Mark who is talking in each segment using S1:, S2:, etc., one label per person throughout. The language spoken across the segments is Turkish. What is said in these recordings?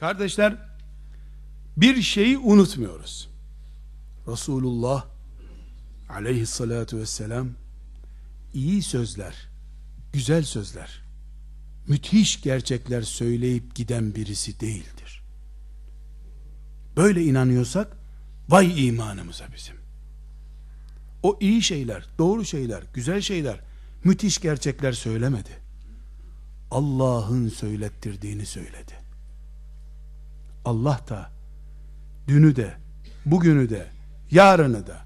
S1: Kardeşler, bir şeyi unutmuyoruz. Resulullah aleyhissalatu vesselam iyi sözler, güzel sözler, müthiş gerçekler söyleyip giden birisi değildir. Böyle inanıyorsak vay imanımıza bizim. O iyi şeyler, doğru şeyler, güzel şeyler, müthiş gerçekler söylemedi. Allah'ın söylettirdiğini söyledi. Allah da dünü de, bugünü de, yarını da,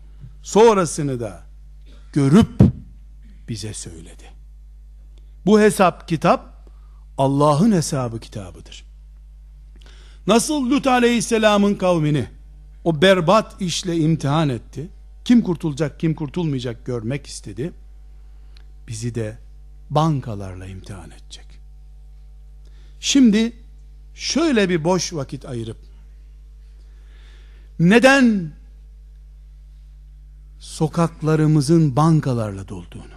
S1: sonrasını da görüp bize söyledi. Bu hesap kitap Allah'ın hesabı kitabıdır. Nasıl Lut aleyhisselamın kavmini o berbat işle imtihan etti. Kim kurtulacak kim kurtulmayacak görmek istedi. Bizi de bankalarla imtihan edecek. Şimdi şöyle bir boş vakit ayırıp neden sokaklarımızın bankalarla dolduğunu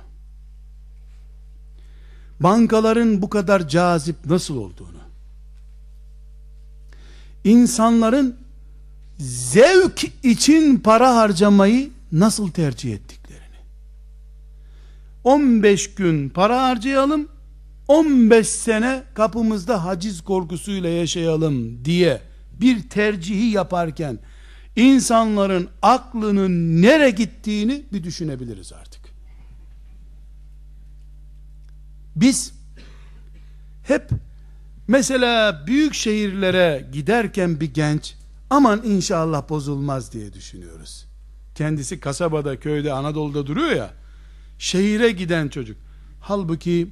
S1: bankaların bu kadar cazip nasıl olduğunu insanların zevk için para harcamayı nasıl tercih ettiklerini. 15 gün para harcayalım 15 sene kapımızda haciz korkusuyla yaşayalım diye bir tercihi yaparken insanların aklının nere gittiğini bir düşünebiliriz artık. Biz hep mesela büyük şehirlere giderken bir genç aman inşallah bozulmaz diye düşünüyoruz. Kendisi kasabada, köyde, Anadolu'da duruyor ya. Şehire giden çocuk. Halbuki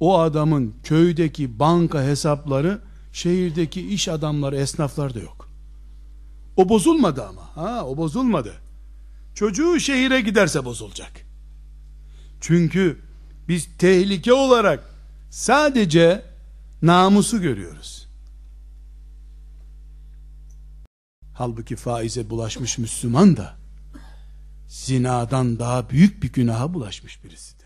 S1: o adamın köydeki banka hesapları şehirdeki iş adamları, esnaflar da yok. O bozulmadı ama. Ha, o bozulmadı. Çocuğu şehire giderse bozulacak. Çünkü biz tehlike olarak sadece namusu görüyoruz. Halbuki faize bulaşmış Müslüman da zinadan daha büyük bir günaha bulaşmış birisidir.